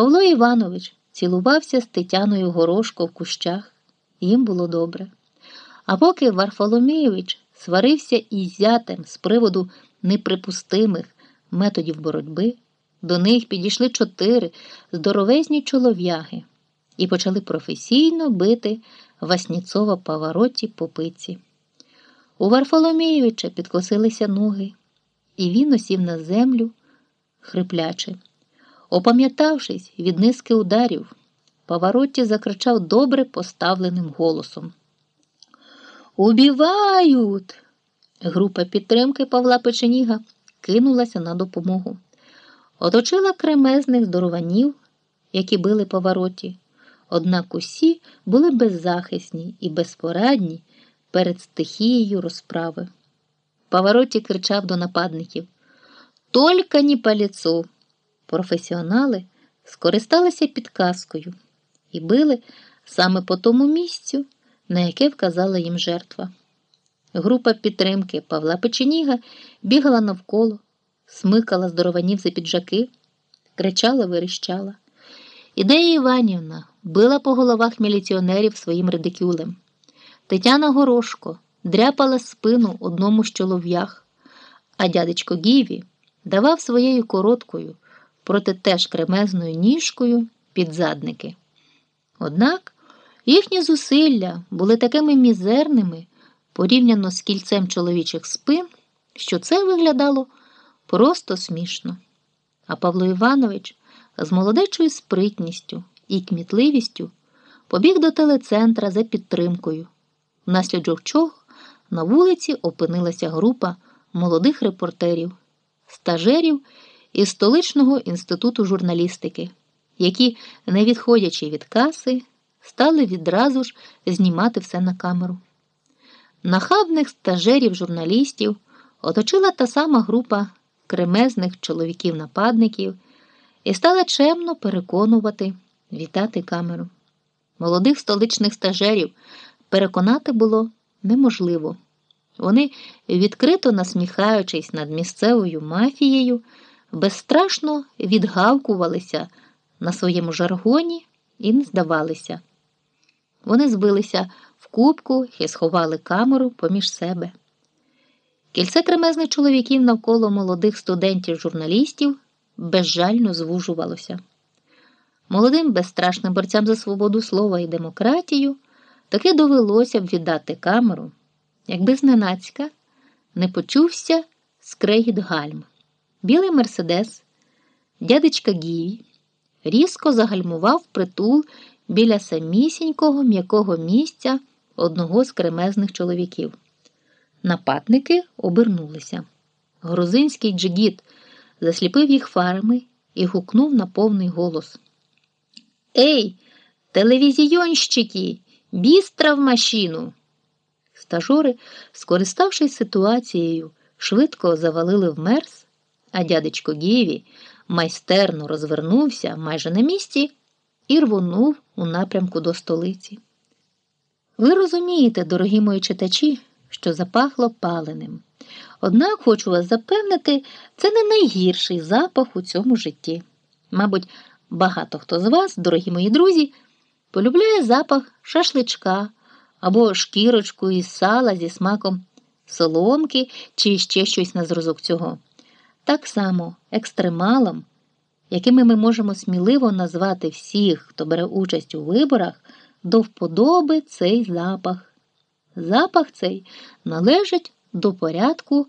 Павло Іванович цілувався з Тетяною Горошко в кущах, їм було добре. А поки Варфоломійович сварився із зятем з приводу неприпустимих методів боротьби, до них підійшли чотири здоровезні чолов'яги і почали професійно бити Васніцова повороті по пиці. У Варфоломійовича підкосилися ноги, і він осів на землю, хриплячи. Опам'ятавшись від низки ударів, Паваротті закричав добре поставленим голосом. Убівають! Група підтримки Павла Печеніга кинулася на допомогу. Оточила кремезних здорованів, які били повороті. Однак усі були беззахисні і безпорадні перед стихією розправи. Повороті кричав до нападників Тільки не по лицу!» Професіонали скористалися підказкою і били саме по тому місцю, на яке вказала їм жертва. Група підтримки Павла Печеніга бігала навколо, смикала здорованів за піджаки, кричала, виріщала. Ідея Іванівна била по головах міліціонерів своїм редикюлем. Тетяна Горошко дряпала спину одному з чолов'ях, а дядечко Гіві давав своєю короткою, проте теж кремезною ніжкою під задники. Однак їхні зусилля були такими мізерними порівняно з кільцем чоловічих спин, що це виглядало просто смішно. А Павло Іванович з молодечою спритністю і кмітливістю побіг до телецентра за підтримкою, внаслідок чого на вулиці опинилася група молодих репортерів, стажерів із столичного інституту журналістики, які, не відходячи від каси, стали відразу ж знімати все на камеру. Нахабних стажерів журналістів оточила та сама група кремезних чоловіків-нападників і стала чемно переконувати вітати камеру. Молодих столичних стажерів переконати було неможливо. Вони, відкрито насміхаючись над місцевою мафією, безстрашно відгавкувалися на своєму жаргоні і не здавалися. Вони збилися в кубку і сховали камеру поміж себе. Кільце кремезних чоловіків навколо молодих студентів-журналістів безжально звужувалося. Молодим безстрашним борцям за свободу слова і демократію таки довелося б віддати камеру, якби зненацька не почувся скрегіт гальм. Білий Мерседес, дядечка Гіві, різко загальмував притул біля самісінького м'якого місця одного з кремезних чоловіків. Нападники обернулися. Грузинський джигіт засліпив їх фарами і гукнув на повний голос. Ей, телевізійонщики, бістра в машину! Стажори, скориставшись ситуацією, швидко завалили в мерз, а дядечко Гіві майстерно розвернувся майже на місці і рвонув у напрямку до столиці. Ви розумієте, дорогі мої читачі, що запахло паленим. Однак хочу вас запевнити, це не найгірший запах у цьому житті. Мабуть, багато хто з вас, дорогі мої друзі, полюбляє запах шашличка або шкірочку із сала зі смаком соломки чи ще щось на зразок цього. Так само екстремалом, якими ми можемо сміливо назвати всіх, хто бере участь у виборах, до вподоби цей запах. Запах цей належить до порядку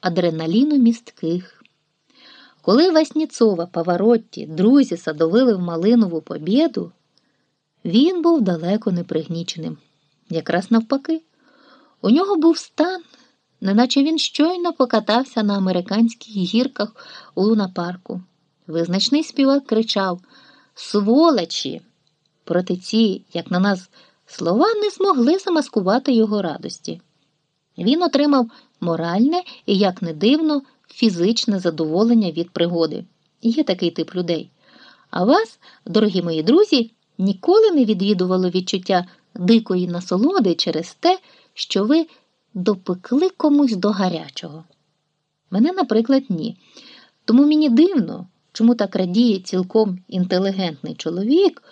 адреналіну містких. Коли Васніцова Паваротті друзі садовили в Малинову побєду, він був далеко не пригніченим. Якраз навпаки, у нього був стан, неначе він щойно покатався на американських гірках у лунапарку. Визначний співак кричав Сволочі! Проте ці, як на нас, слова не змогли замаскувати його радості. Він отримав моральне і, як не дивно, фізичне задоволення від пригоди. Є такий тип людей. А вас, дорогі мої друзі, ніколи не відвідувало відчуття дикої насолоди через те, що ви допекли комусь до гарячого. Мене, наприклад, ні. Тому мені дивно чому так радіє цілком інтелігентний чоловік,